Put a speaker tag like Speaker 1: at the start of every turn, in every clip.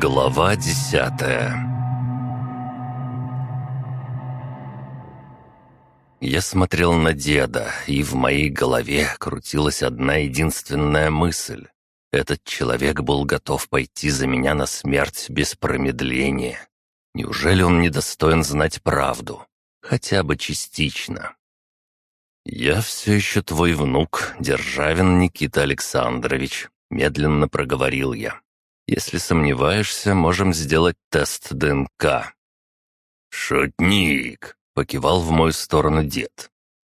Speaker 1: Глава десятая Я смотрел на деда, и в моей голове крутилась одна единственная мысль. Этот человек был готов пойти за меня на смерть без промедления. Неужели он недостоин знать правду? Хотя бы частично. «Я все еще твой внук, Державин Никита Александрович», — медленно проговорил я. «Если сомневаешься, можем сделать тест ДНК».
Speaker 2: «Шутник», — покивал в мою сторону дед.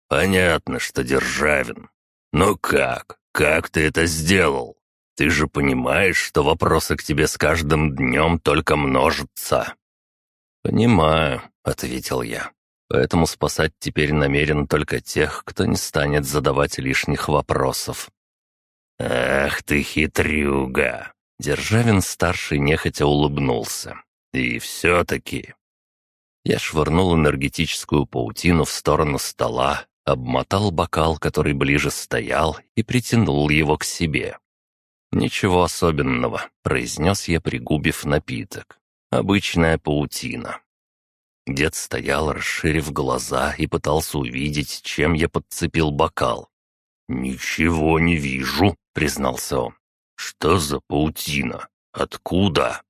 Speaker 2: «Понятно, что Державин. Но как? Как ты это сделал? Ты же понимаешь, что вопросы к тебе с каждым днем только множатся».
Speaker 1: «Понимаю», — ответил я. Поэтому спасать теперь намерен только тех, кто не станет задавать лишних вопросов.
Speaker 2: «Ах ты хитрюга!»
Speaker 1: Державин-старший нехотя улыбнулся. «И все-таки...» Я швырнул энергетическую паутину в сторону стола, обмотал бокал, который ближе стоял, и притянул его к себе. «Ничего особенного», — произнес я, пригубив напиток. «Обычная паутина». Дед стоял, расширив глаза, и пытался увидеть, чем я подцепил бокал.
Speaker 2: «Ничего не вижу», — признался он. «Что за паутина? Откуда?»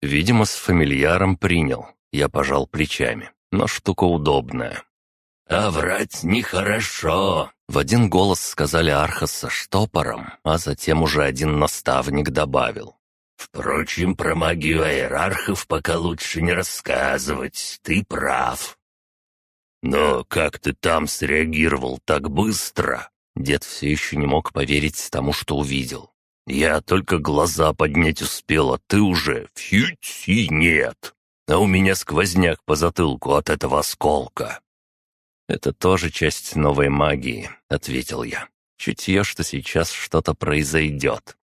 Speaker 1: Видимо, с фамильяром принял. Я пожал плечами, но штука удобная.
Speaker 2: «А врать нехорошо», —
Speaker 1: в один голос сказали Архас со штопором, а затем уже один наставник добавил.
Speaker 2: Впрочем, про магию иерархов пока лучше не рассказывать, ты прав. Но как ты там среагировал так быстро?
Speaker 1: Дед все еще не мог поверить тому, что увидел.
Speaker 2: Я только глаза поднять успел, а ты уже фють и нет. А у меня сквозняк по затылку от этого осколка.
Speaker 1: «Это тоже часть новой магии», — ответил я. «Чутье, что сейчас что-то произойдет.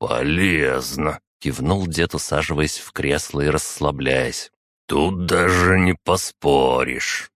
Speaker 2: «Полезно», — кивнул дед, усаживаясь в кресло и расслабляясь. «Тут даже не поспоришь».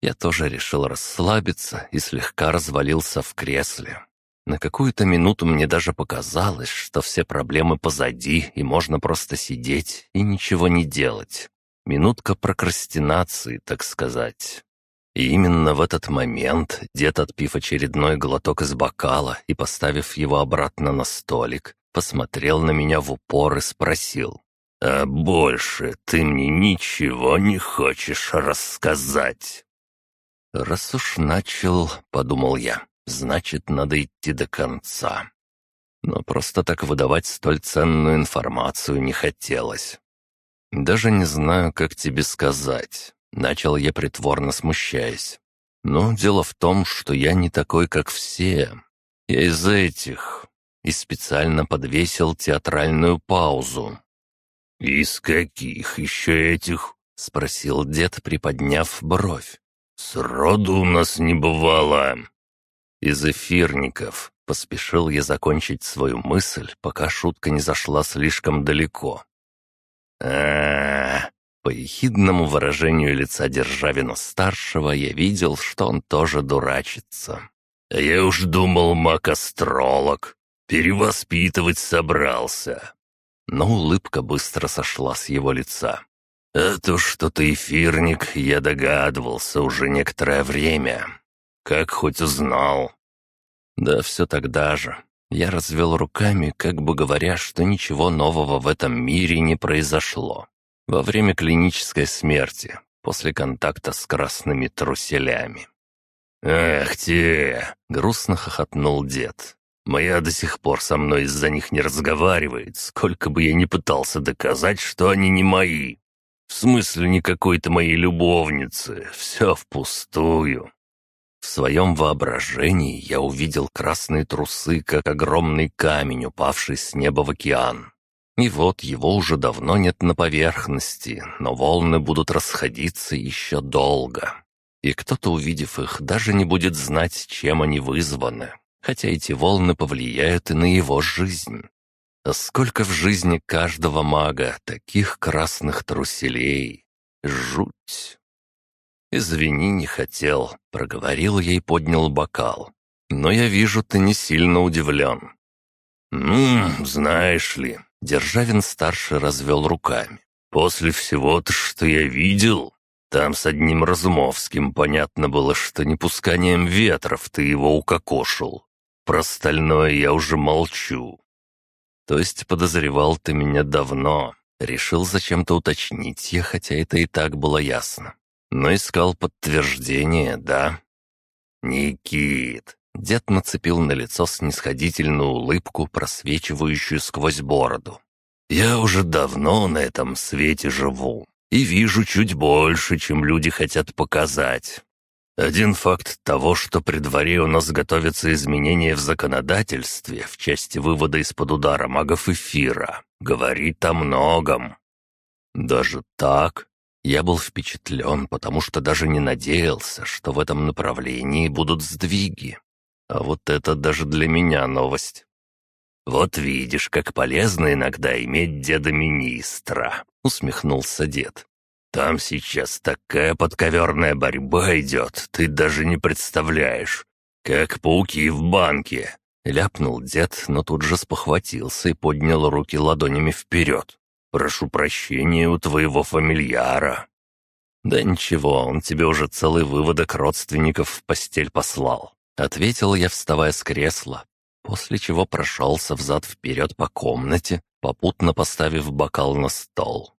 Speaker 1: Я тоже решил расслабиться и слегка развалился в кресле. На какую-то минуту мне даже показалось, что все проблемы позади, и можно просто сидеть и ничего не делать. Минутка прокрастинации, так сказать. И именно в этот момент дед, отпив очередной глоток из бокала и поставив его обратно на столик, посмотрел на меня в упор и спросил.
Speaker 2: «А больше ты мне ничего не хочешь рассказать?»
Speaker 1: «Раз уж начал, — подумал я, — значит, надо идти до конца». Но просто так выдавать столь ценную информацию не хотелось. Даже не знаю, как тебе сказать. Начал я притворно смущаясь. Но дело в том, что я не такой, как все. Я из этих. И специально подвесил театральную паузу.
Speaker 2: «Из каких еще этих?» — спросил дед, приподняв бровь. «Сроду у нас не бывало».
Speaker 1: «Из эфирников», — поспешил я закончить свою мысль, пока шутка не зашла слишком далеко. а, -а, -а по ехидному выражению лица Державина-старшего я видел, что он тоже дурачится.
Speaker 2: «А я уж думал, маг-астролог. Перевоспитывать собрался».
Speaker 1: Но улыбка быстро сошла с его лица.
Speaker 2: «А то, что ты эфирник, я догадывался уже некоторое время. Как хоть узнал?»
Speaker 1: «Да все тогда же. Я развел руками, как бы говоря, что ничего нового в этом мире не произошло во время клинической смерти, после контакта с красными труселями.
Speaker 2: «Эх те!»
Speaker 1: — грустно хохотнул дед.
Speaker 2: «Моя до сих пор со мной из-за них не разговаривает, сколько бы я ни пытался доказать, что они не мои. В смысле, не какой-то моей любовницы, все впустую».
Speaker 1: В своем воображении я увидел красные трусы, как огромный камень, упавший с неба в океан. И вот его уже давно нет на поверхности, но волны будут расходиться еще долго. И кто-то, увидев их, даже не будет знать, чем они вызваны, хотя эти волны повлияют и на его жизнь. А сколько в жизни каждого мага таких красных труселей? Жуть! «Извини, не хотел», — проговорил я и поднял бокал. Но я вижу, ты не сильно удивлен».
Speaker 2: «Ну, знаешь ли...» — Державин-старший развел руками. «После всего-то, что я видел, там с одним Разумовским понятно было, что не пусканием ветров ты его укокошил. Про остальное я уже молчу».
Speaker 1: «То есть подозревал ты меня давно?» Решил зачем-то уточнить я, хотя это и так было ясно. Но искал подтверждение, да?
Speaker 2: «Никит,
Speaker 1: Дед нацепил на лицо снисходительную улыбку, просвечивающую сквозь бороду.
Speaker 2: «Я уже давно на этом свете живу и вижу чуть больше, чем люди хотят показать. Один факт того, что при дворе у нас готовятся изменения в законодательстве в части вывода из-под удара магов эфира, говорит о многом».
Speaker 1: «Даже так?» Я был впечатлен, потому что даже не надеялся, что в этом направлении будут сдвиги. А вот это даже для меня новость.
Speaker 2: «Вот видишь, как полезно иногда иметь деда-министра», — усмехнулся дед. «Там сейчас такая подковерная борьба идет, ты даже не представляешь. Как пауки в банке», — ляпнул дед, но тут же спохватился и поднял руки ладонями вперед. «Прошу прощения у твоего фамильяра».
Speaker 1: «Да ничего, он тебе уже целый выводок родственников в постель послал. Ответил я, вставая с кресла, после чего прошелся взад-вперед по комнате, попутно поставив бокал на стол.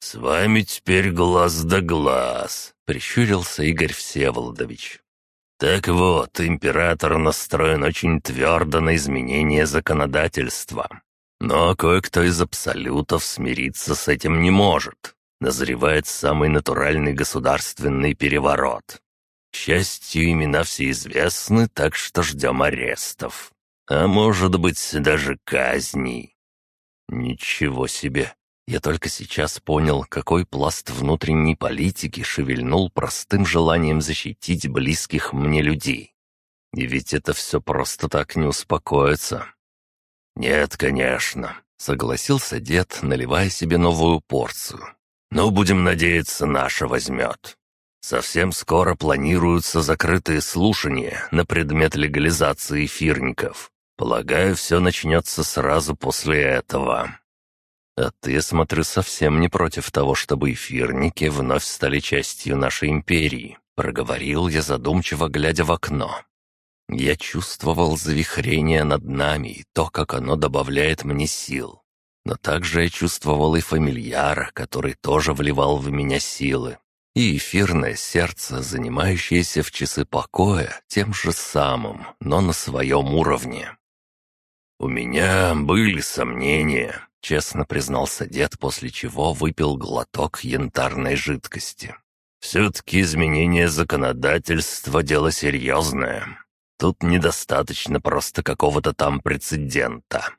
Speaker 2: «С вами теперь глаз да глаз», —
Speaker 1: прищурился Игорь Всеволодович.
Speaker 2: «Так вот, император настроен очень твердо на изменение законодательства. Но кое-кто из абсолютов смириться с этим не может. Назревает самый натуральный государственный переворот. К счастью, имена все известны, так что ждем арестов. А может быть, даже казней.
Speaker 1: Ничего себе. Я только сейчас понял, какой пласт внутренней политики шевельнул простым желанием защитить близких мне людей. И ведь это все просто так не успокоится.
Speaker 2: «Нет, конечно», — согласился дед, наливая себе новую порцию. «Но будем надеяться, наша возьмет. Совсем скоро планируются закрытые слушания на предмет легализации эфирников. Полагаю, все начнется сразу после этого.
Speaker 1: А ты, смотрю, совсем не против того, чтобы эфирники вновь стали частью нашей империи, проговорил я задумчиво, глядя в окно. Я чувствовал завихрение над нами и то, как оно добавляет мне сил. Но также я чувствовал и фамильяра, который тоже вливал в меня силы и эфирное сердце, занимающееся в часы покоя тем же самым, но на своем уровне.
Speaker 2: «У меня были сомнения», — честно признался дед, после чего выпил глоток янтарной жидкости. «Все-таки изменение законодательства — дело серьезное. Тут недостаточно просто какого-то там прецедента.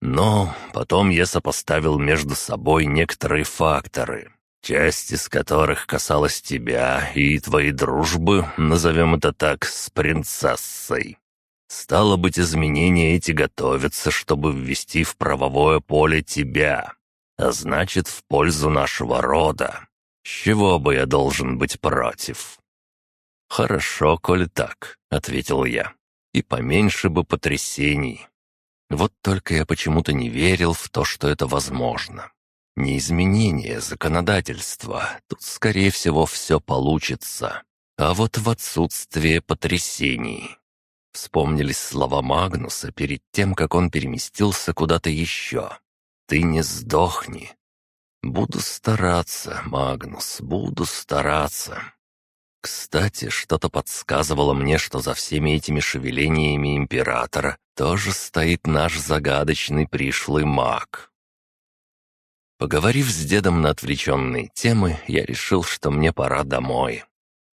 Speaker 2: Но потом я сопоставил между собой некоторые факторы, часть из которых касалась тебя и твоей дружбы, назовем это так, с принцессой. Стало быть, изменения эти готовятся, чтобы ввести в правовое поле тебя, а значит, в пользу нашего рода. С чего бы я должен быть против?»
Speaker 1: «Хорошо, коли так», — ответил я. «И поменьше бы потрясений. Вот только я почему-то не верил в то, что это возможно. Не изменение законодательства, тут, скорее всего, все получится. А вот в отсутствие потрясений. Вспомнились слова Магнуса перед тем, как он переместился куда-то еще. «Ты не сдохни». «Буду стараться, Магнус, буду стараться». Кстати, что-то подсказывало мне, что за всеми этими шевелениями императора тоже стоит наш загадочный пришлый маг. Поговорив с дедом на отвлеченные темы, я решил, что мне пора домой.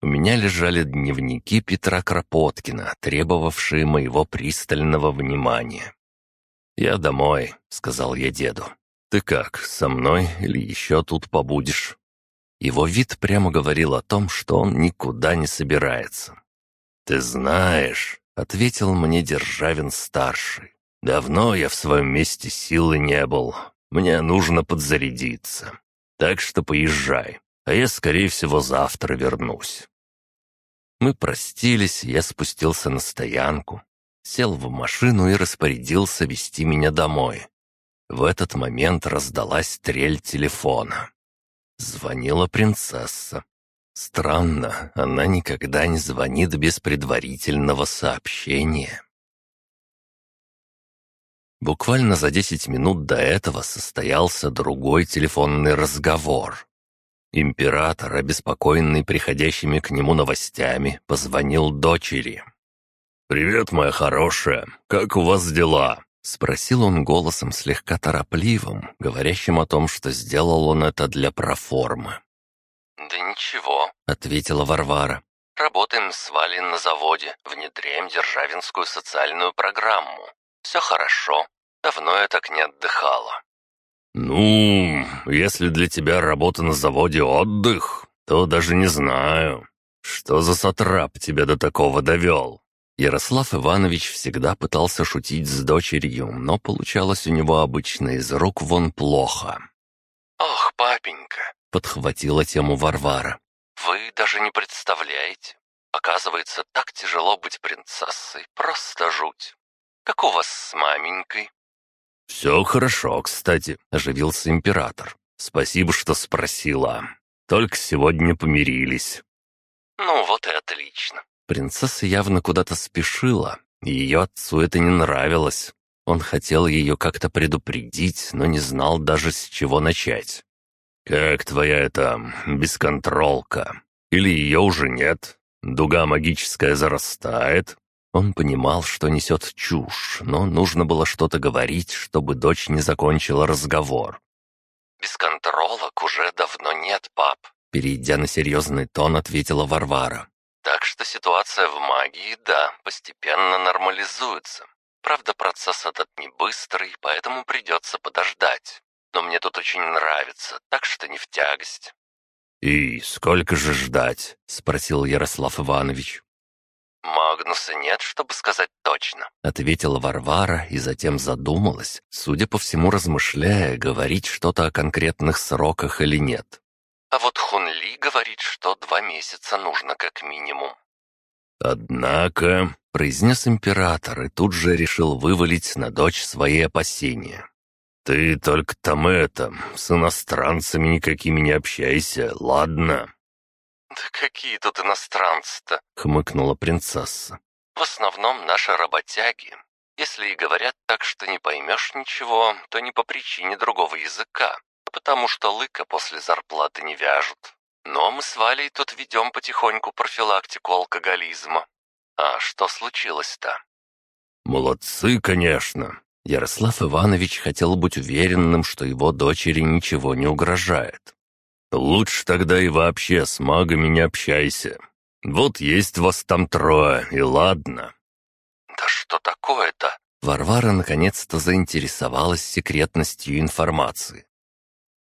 Speaker 1: У меня лежали дневники Петра Кропоткина, требовавшие моего пристального внимания. «Я домой», — сказал я деду. «Ты как, со мной или еще тут побудешь?» Его вид прямо говорил о том, что он никуда не собирается.
Speaker 2: «Ты знаешь», — ответил мне Державин-старший, «давно я в своем месте силы не был, мне нужно подзарядиться. Так что поезжай, а я, скорее всего, завтра вернусь».
Speaker 1: Мы простились, я спустился на стоянку, сел в машину и распорядился вести меня домой. В этот момент раздалась трель телефона. Звонила принцесса. Странно, она никогда не звонит без предварительного сообщения. Буквально за десять минут до этого состоялся другой телефонный разговор. Император, обеспокоенный приходящими к нему новостями, позвонил дочери. «Привет, моя хорошая, как у вас дела?» — спросил он голосом слегка торопливым, говорящим о том, что сделал он это для проформы.
Speaker 3: «Да ничего», —
Speaker 1: ответила Варвара.
Speaker 3: «Работаем с Валей на заводе, внедряем державинскую социальную программу. Все хорошо. Давно я так не отдыхала».
Speaker 2: «Ну, если для тебя работа на заводе отдых, то даже не знаю, что за сатрап тебя до такого довел».
Speaker 1: Ярослав Иванович всегда пытался шутить с дочерью, но получалось у него обычно из рук вон плохо.
Speaker 3: «Ох, папенька!»
Speaker 1: — подхватила тему Варвара.
Speaker 3: «Вы даже не представляете. Оказывается, так тяжело быть принцессой, просто жуть. Как у вас с маменькой?»
Speaker 2: «Все хорошо, кстати», — оживился император. «Спасибо, что спросила. Только сегодня помирились».
Speaker 3: «Ну вот и отлично».
Speaker 1: Принцесса явно куда-то спешила, и ее отцу это не нравилось. Он хотел ее как-то предупредить, но не знал даже с чего начать.
Speaker 2: «Как твоя эта бесконтролка? Или ее уже нет? Дуга магическая зарастает?»
Speaker 1: Он понимал, что несет чушь, но нужно было что-то говорить, чтобы дочь не закончила разговор.
Speaker 3: «Без контролок уже давно нет, пап», —
Speaker 1: перейдя на серьезный тон, ответила Варвара.
Speaker 3: «Так что ситуация в магии, да, постепенно нормализуется. Правда, процесс этот не быстрый, поэтому придется подождать. Но мне тут очень нравится, так что не в тягость».
Speaker 2: «И сколько же ждать?» — спросил Ярослав Иванович.
Speaker 3: «Магнуса нет, чтобы сказать точно», —
Speaker 1: ответила Варвара и затем задумалась, судя по всему размышляя, говорить что-то о конкретных сроках или нет.
Speaker 3: «А вот Хунли говорит, что два месяца нужно как минимум».
Speaker 2: «Однако», —
Speaker 1: произнес император и тут же решил вывалить на дочь свои опасения.
Speaker 2: «Ты только там это, с иностранцами никакими не общайся, ладно?»
Speaker 3: «Да какие тут иностранцы-то?»
Speaker 1: — хмыкнула принцесса.
Speaker 3: «В основном наши работяги. Если и говорят так, что не поймешь ничего, то не по причине другого языка, а потому что лыка после зарплаты не вяжут. Но мы с Валей тут ведем потихоньку профилактику алкоголизма. А что случилось-то?»
Speaker 2: «Молодцы, конечно!»
Speaker 1: Ярослав Иванович хотел быть уверенным, что его дочери ничего не угрожает.
Speaker 2: «Лучше тогда и вообще с магами не общайся. Вот есть вас там трое, и ладно».
Speaker 3: «Да что такое-то?»
Speaker 1: Варвара наконец-то заинтересовалась секретностью информации.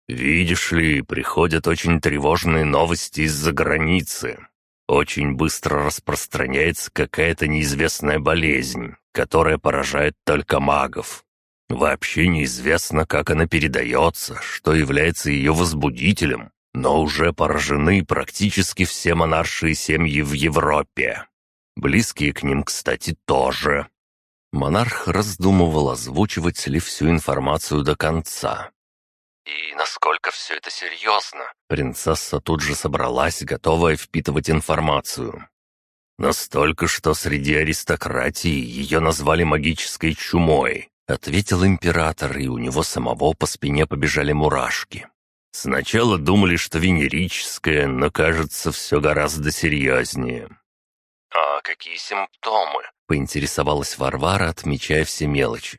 Speaker 2: «Видишь ли, приходят очень тревожные новости из-за границы. Очень быстро распространяется какая-то неизвестная болезнь, которая поражает только магов. Вообще неизвестно, как она передается, что является ее возбудителем, но уже поражены практически все монаршие семьи в Европе. Близкие к ним, кстати, тоже.
Speaker 1: Монарх раздумывал, озвучивать ли всю информацию до конца.
Speaker 3: «И насколько все это серьезно?»
Speaker 1: Принцесса тут же собралась, готовая впитывать информацию.
Speaker 2: «Настолько, что среди аристократии ее назвали магической чумой», ответил император, и у него самого по спине побежали мурашки. Сначала думали, что венерическое, но кажется, все гораздо серьезнее.
Speaker 3: «А какие симптомы?»
Speaker 1: — поинтересовалась Варвара, отмечая все мелочи.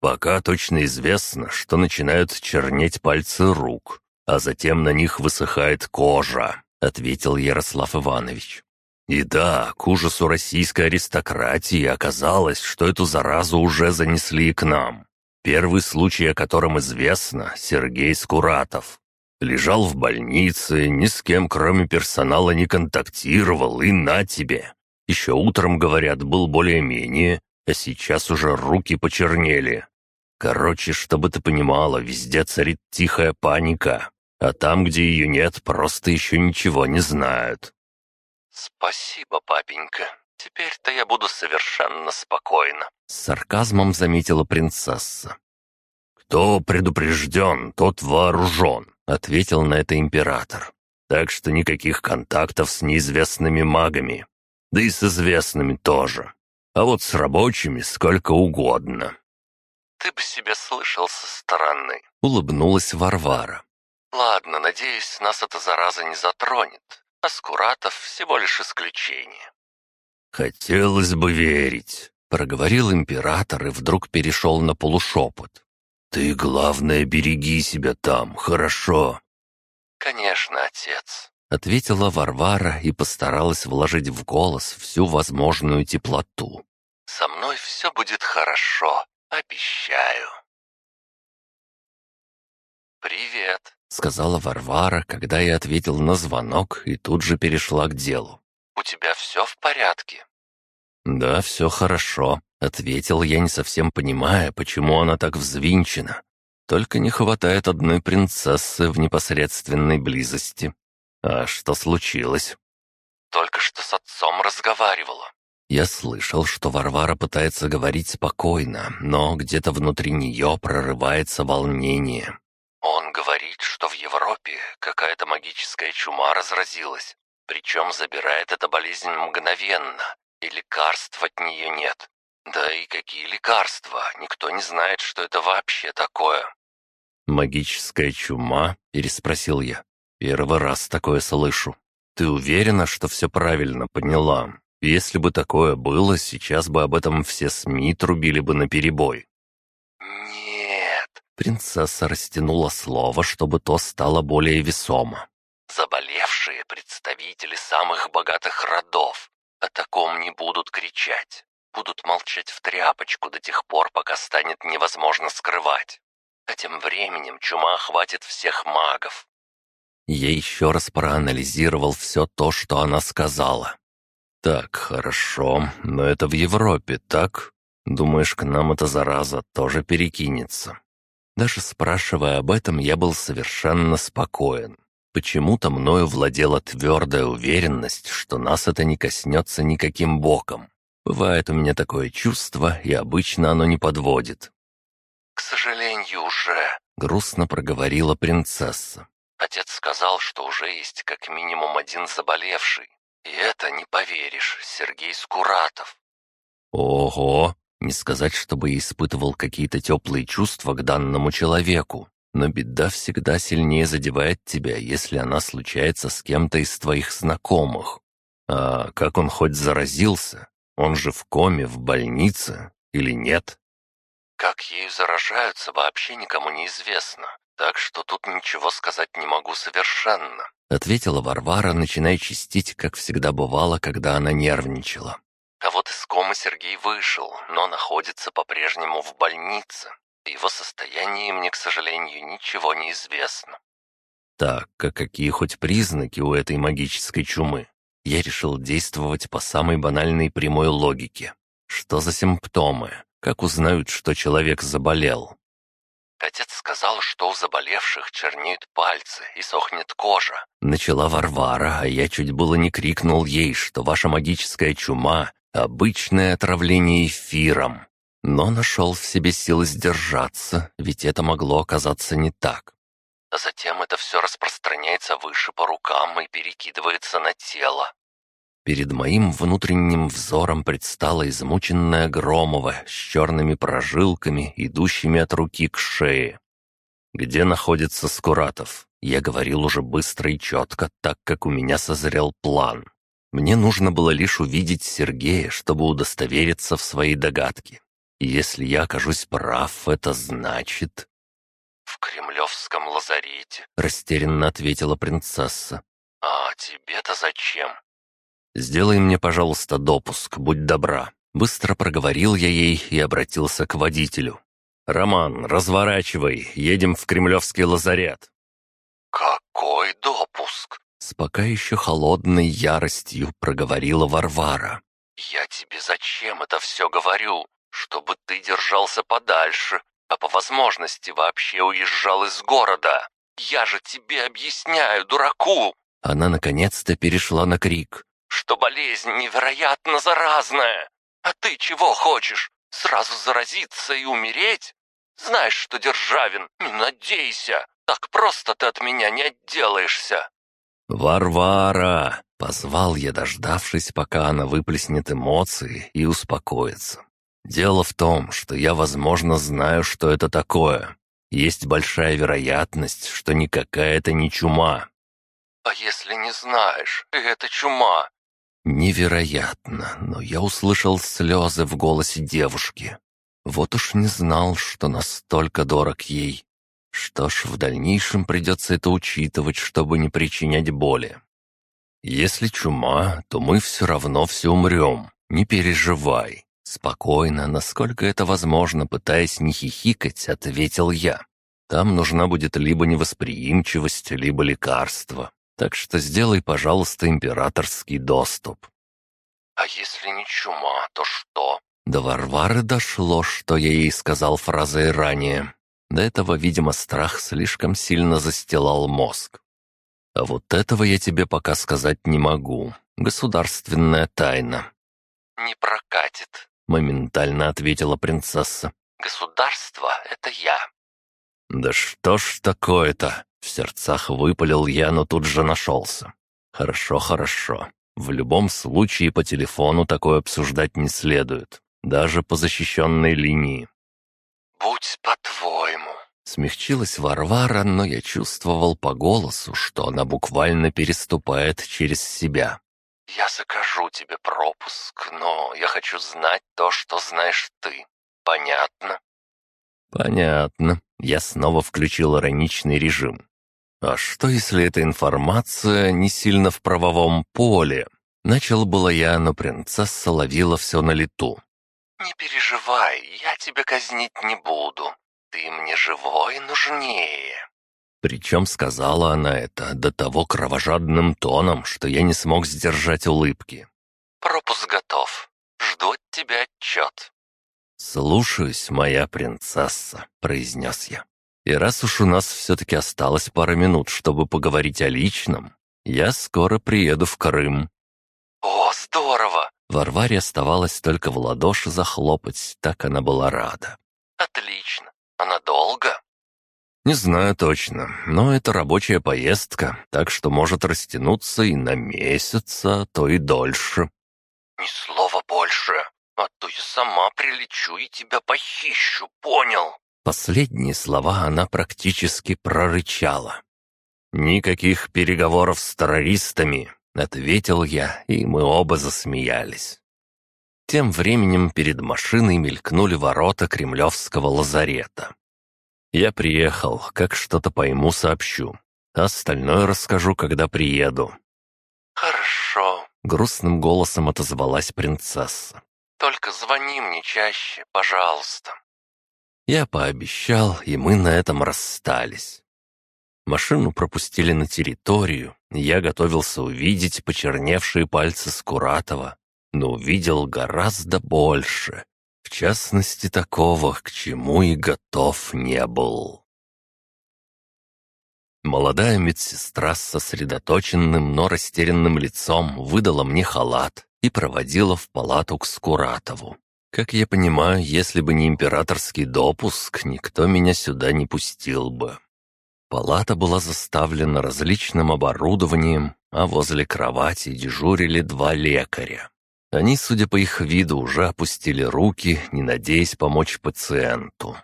Speaker 2: «Пока точно известно, что начинают чернеть пальцы рук, а затем на них высыхает кожа», — ответил Ярослав Иванович. «И да, к ужасу российской аристократии оказалось, что эту заразу уже занесли и к нам. Первый случай, о котором известно, Сергей Скуратов. Лежал в больнице, ни с кем, кроме персонала, не контактировал, и на тебе. Еще утром, говорят, был более-менее, а сейчас уже руки почернели. Короче, чтобы ты понимала, везде царит тихая паника, а там, где ее нет, просто еще ничего не знают.
Speaker 3: «Спасибо, папенька. Теперь-то я буду совершенно спокойна», —
Speaker 1: с сарказмом заметила принцесса.
Speaker 2: «Кто предупрежден, тот вооружен», — ответил на это император. «Так что никаких контактов с неизвестными магами. Да и с известными тоже. А вот с рабочими сколько угодно».
Speaker 3: «Ты бы себя слышал со стороны», —
Speaker 1: улыбнулась Варвара.
Speaker 3: «Ладно, надеюсь, нас эта зараза не затронет. А Скуратов всего лишь исключение».
Speaker 2: «Хотелось бы верить», — проговорил император и вдруг перешел на полушепот. «Ты, главное, береги себя там, хорошо?»
Speaker 3: «Конечно, отец», —
Speaker 1: ответила Варвара и постаралась вложить в голос всю возможную теплоту.
Speaker 3: «Со мной все будет хорошо, обещаю». «Привет», —
Speaker 1: сказала Варвара, когда я ответил на звонок и тут же перешла к делу.
Speaker 3: «У тебя все в порядке?»
Speaker 1: «Да, все хорошо», — ответил я, не совсем понимая, почему она так взвинчена. Только не хватает одной принцессы в непосредственной близости. А что случилось?
Speaker 3: Только что с отцом разговаривала.
Speaker 1: Я слышал, что Варвара пытается говорить спокойно, но где-то внутри нее прорывается волнение.
Speaker 3: Он говорит, что в Европе какая-то магическая чума разразилась, причем забирает эта болезнь мгновенно, и лекарств от нее нет. Да и какие лекарства? Никто не знает, что это вообще такое.
Speaker 1: «Магическая чума?» — переспросил я. «Первый раз такое слышу. Ты уверена, что все правильно поняла? Если бы такое было, сейчас бы об этом все СМИ трубили бы наперебой».
Speaker 3: «Нет».
Speaker 1: Принцесса растянула слово, чтобы то стало более весомо.
Speaker 3: «Заболевшие представители самых богатых родов. О таком не будут кричать. Будут молчать в тряпочку до тех пор, пока станет невозможно скрывать. А тем временем чума охватит всех магов.
Speaker 1: Я еще раз проанализировал все то, что она сказала. «Так, хорошо, но это в Европе, так? Думаешь, к нам эта зараза тоже перекинется?» Даже спрашивая об этом, я был совершенно спокоен. Почему-то мною владела твердая уверенность, что нас это не коснется никаким боком. Бывает у меня такое чувство, и обычно оно не подводит.
Speaker 3: «К сожалению, уже», —
Speaker 1: грустно проговорила принцесса.
Speaker 3: «Отец сказал, что уже есть как минимум один заболевший. И это, не поверишь, Сергей Скуратов».
Speaker 1: «Ого!» Не сказать, чтобы я испытывал какие-то теплые чувства к данному человеку. Но беда всегда сильнее задевает тебя, если она случается с кем-то из твоих знакомых. А как он хоть заразился? Он же в коме, в больнице или нет?
Speaker 3: Как ею заражаются, вообще никому не известно. Так что тут ничего сказать не могу совершенно.
Speaker 1: Ответила Варвара, начиная чистить, как всегда бывало, когда она нервничала.
Speaker 3: А вот из комы Сергей вышел, но находится по-прежнему в больнице его состоянии мне, к сожалению, ничего не известно.
Speaker 1: Так, а какие хоть признаки у этой магической чумы? Я решил действовать по самой банальной прямой логике. Что за симптомы? Как узнают, что человек заболел?
Speaker 3: Отец сказал, что у заболевших чернеют пальцы и сохнет кожа.
Speaker 1: Начала Варвара, а я чуть было не крикнул ей, что ваша магическая чума — обычное отравление эфиром но нашел в себе силы сдержаться, ведь это могло оказаться не так.
Speaker 3: А затем это все распространяется выше по рукам и перекидывается на тело.
Speaker 1: Перед моим внутренним взором предстала измученная Громова с черными прожилками, идущими от руки к шее. «Где находится Скуратов?» Я говорил уже быстро и четко, так как у меня созрел план. Мне нужно было лишь увидеть Сергея, чтобы удостовериться в своей догадке. Если я окажусь прав, это значит...»
Speaker 3: «В Кремлевском лазарете», —
Speaker 1: растерянно ответила принцесса.
Speaker 3: «А тебе-то зачем?»
Speaker 1: «Сделай мне, пожалуйста, допуск, будь добра». Быстро проговорил я ей и обратился к водителю. «Роман, разворачивай, едем в Кремлевский лазарет».
Speaker 3: «Какой допуск?»
Speaker 1: С пока еще холодной яростью проговорила Варвара.
Speaker 3: «Я тебе зачем это все говорю? Чтобы ты держался подальше, а по возможности вообще уезжал из города. Я же тебе объясняю, дураку!»
Speaker 1: Она наконец-то перешла на крик.
Speaker 3: что болезнь невероятно заразная. А ты чего хочешь? Сразу заразиться и умереть? Знаешь, что Державин, не надейся, так просто ты от меня не отделаешься».
Speaker 1: «Варвара!» — позвал я, дождавшись, пока она выплеснет эмоции и успокоится. «Дело в том, что я, возможно, знаю, что это такое. Есть большая вероятность, что никакая это не чума».
Speaker 3: «А если не знаешь, это чума?»
Speaker 1: Невероятно, но я услышал слезы в голосе девушки. Вот уж не знал, что настолько дорог ей. Что ж, в дальнейшем придется это учитывать, чтобы не причинять боли. Если чума, то мы все равно все умрем. Не переживай. Спокойно, насколько это возможно, пытаясь не хихикать, ответил я. Там нужна будет либо невосприимчивость, либо лекарство. Так что сделай, пожалуйста, императорский доступ.
Speaker 3: «А если не чума, то что?»
Speaker 1: До Варвары дошло, что я ей сказал фразой ранее. До этого, видимо, страх слишком сильно застилал мозг. А вот этого я тебе пока сказать не могу. Государственная тайна.
Speaker 3: «Не прокатит», —
Speaker 1: моментально ответила принцесса.
Speaker 3: «Государство — это я».
Speaker 1: «Да что ж такое-то?» — в сердцах выпалил я, но тут же нашелся. «Хорошо, хорошо. В любом случае по телефону такое обсуждать не следует, даже по защищенной линии.
Speaker 3: «Будь по-твоему», —
Speaker 1: смягчилась Варвара, но я чувствовал по голосу, что она буквально переступает через себя.
Speaker 3: «Я закажу тебе пропуск, но я хочу знать то, что знаешь ты. Понятно?»
Speaker 1: «Понятно». Я снова включил ироничный режим. «А что, если эта информация не сильно в правовом поле?» Начал было я, но принцесса ловила все на лету.
Speaker 3: «Не переживай, я тебя казнить не буду. Ты мне живой нужнее».
Speaker 1: Причем сказала она это до того кровожадным тоном, что я не смог сдержать улыбки.
Speaker 3: «Пропуск готов. Жду от тебя отчет».
Speaker 1: «Слушаюсь, моя принцесса», — произнес я. «И раз уж у нас все-таки осталось пара минут, чтобы поговорить о личном, я скоро приеду в Крым».
Speaker 3: «О, здорово!
Speaker 1: Варваре оставалось только в ладоши захлопать, так она была рада.
Speaker 3: «Отлично. А надолго?»
Speaker 1: «Не знаю точно, но это рабочая поездка, так что может растянуться и на месяц, а то и дольше».
Speaker 3: «Ни слова больше, а то я сама прилечу и тебя похищу, понял?»
Speaker 1: Последние слова она практически прорычала. «Никаких переговоров с террористами, Ответил я, и мы оба засмеялись. Тем временем перед машиной мелькнули ворота кремлевского лазарета. Я приехал, как что-то пойму, сообщу. Остальное расскажу, когда приеду.
Speaker 3: «Хорошо», —
Speaker 1: грустным голосом отозвалась принцесса.
Speaker 3: «Только звони мне чаще, пожалуйста».
Speaker 1: Я пообещал, и мы на этом расстались. Машину пропустили на территорию, я готовился увидеть почерневшие пальцы Скуратова, но увидел гораздо больше, в частности такого, к чему и готов не был. Молодая медсестра с сосредоточенным, но растерянным лицом выдала мне халат и проводила в палату к Скуратову. Как я понимаю, если бы не императорский допуск, никто меня сюда не пустил бы. Палата была заставлена различным оборудованием, а возле кровати дежурили два лекаря. Они, судя по их виду, уже опустили руки, не надеясь помочь пациенту.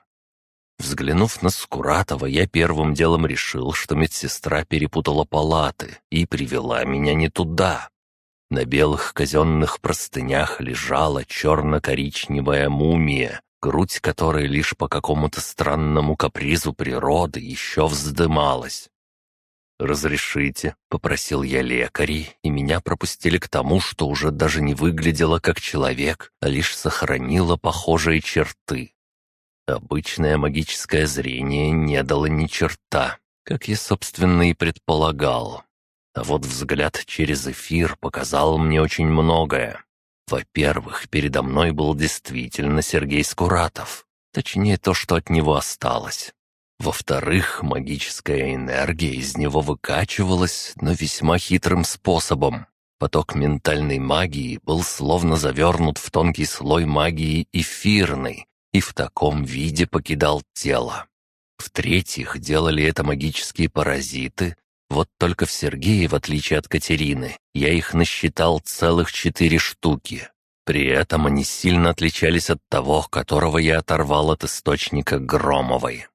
Speaker 1: Взглянув на Скуратова, я первым делом решил, что медсестра перепутала палаты и привела меня не туда. На белых казенных простынях лежала черно-коричневая мумия, грудь которой лишь по какому-то странному капризу природы еще вздымалась. «Разрешите», — попросил я лекарей, и меня пропустили к тому, что уже даже не выглядело как человек, а лишь сохранило похожие черты. Обычное магическое зрение не дало ни черта, как я, собственно, и предполагал. А вот взгляд через эфир показал мне очень многое. Во-первых, передо мной был действительно Сергей Скуратов. Точнее, то, что от него осталось. Во-вторых, магическая энергия из него выкачивалась, но весьма хитрым способом. поток ментальной магии был словно завернут в тонкий слой магии эфирной и в таком виде покидал тело. В-третьих, делали это магические паразиты, вот только в Сергее, в отличие от Катерины, я их насчитал целых четыре штуки. При этом они сильно отличались от того, которого я оторвал от источника Громовой.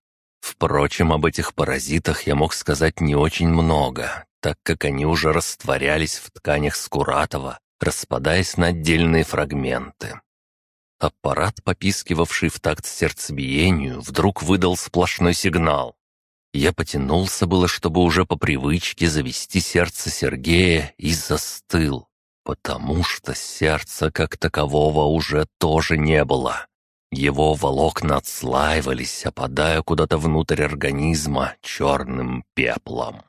Speaker 1: Впрочем, об этих паразитах я мог сказать не очень много, так как они уже растворялись в тканях Скуратова, распадаясь на отдельные фрагменты. Аппарат, попискивавший в такт сердцебиению, вдруг выдал сплошной сигнал. Я потянулся было, чтобы уже по привычке завести сердце Сергея, и застыл, потому что сердца как такового уже тоже не было. Его волокна отслаивались, опадая куда-то внутрь организма черным пеплом.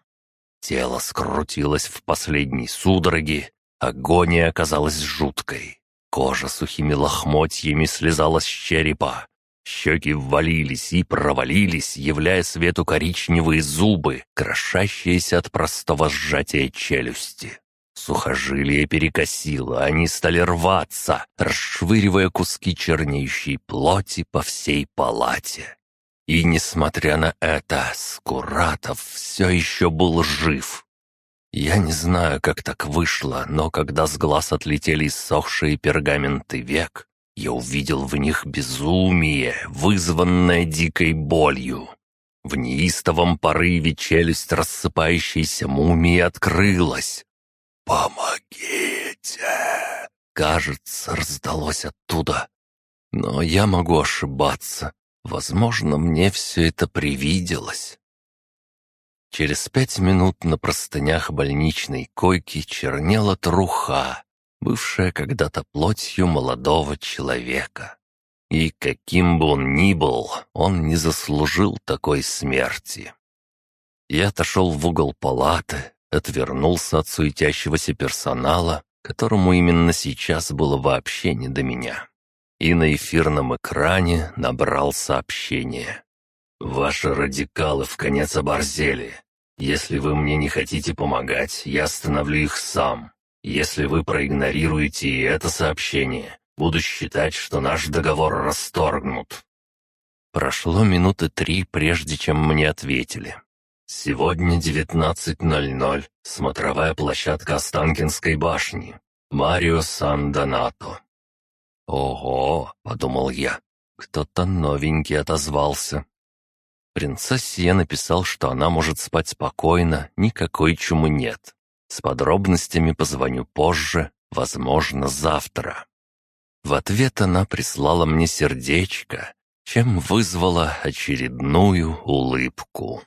Speaker 1: Тело скрутилось в последней судороге, агония оказалась жуткой. Кожа сухими лохмотьями слезала с черепа. Щеки ввалились и провалились, являя свету коричневые зубы, крошащиеся от простого сжатия челюсти. Сухожилие перекосило, они стали рваться, расшвыривая куски чернеющей плоти по всей палате. И, несмотря на это, Скуратов все еще был жив. Я не знаю, как так вышло, но когда с глаз отлетели иссохшие пергаменты век, я увидел в них безумие, вызванное дикой болью. В неистовом порыве челюсть рассыпающейся мумии открылась, «Помогите!» Кажется, раздалось оттуда. Но я могу ошибаться. Возможно, мне все это привиделось. Через пять минут на простынях больничной койки чернела труха, бывшая когда-то плотью молодого человека. И каким бы он ни был, он не заслужил такой смерти. Я отошел в угол палаты, отвернулся от суетящегося персонала, которому именно сейчас было вообще не до меня. И на эфирном экране набрал сообщение. «Ваши радикалы в конец оборзели. Если вы мне не хотите помогать, я остановлю их сам. Если вы проигнорируете и это сообщение, буду считать, что наш договор расторгнут». Прошло минуты три, прежде чем мне ответили. Сегодня 19.00. Смотровая площадка Останкинской башни. Марио Сан-Донато. «Ого!» — подумал я. Кто-то новенький отозвался. Принцессе я написал, что она может спать спокойно, никакой чумы нет. С подробностями позвоню позже, возможно, завтра. В ответ она прислала мне сердечко, чем вызвала очередную улыбку.